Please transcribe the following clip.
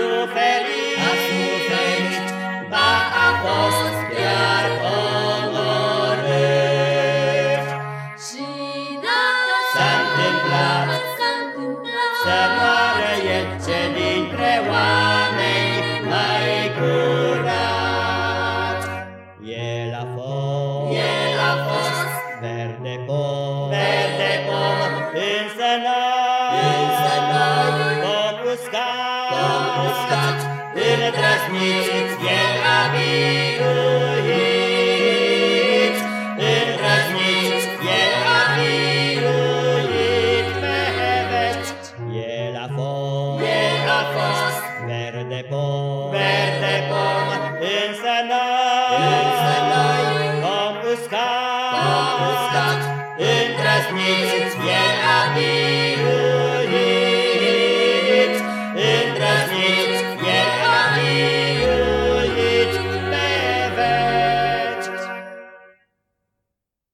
suferit, a suferit, ba a fost chiar onorat. Și dacă s-a întâmplat, s-a întâmplat, să moară el ce dintre oameni mai curat. El a fost, el a fost, verde pot, verde pot, însă n Îndrăzniți, biruiți, îndrăzniți. El a fost, el a fost, verde pom, verde pom, însă noi, însă noi, vom uscat, vom uscat, îndrăzniți, el a.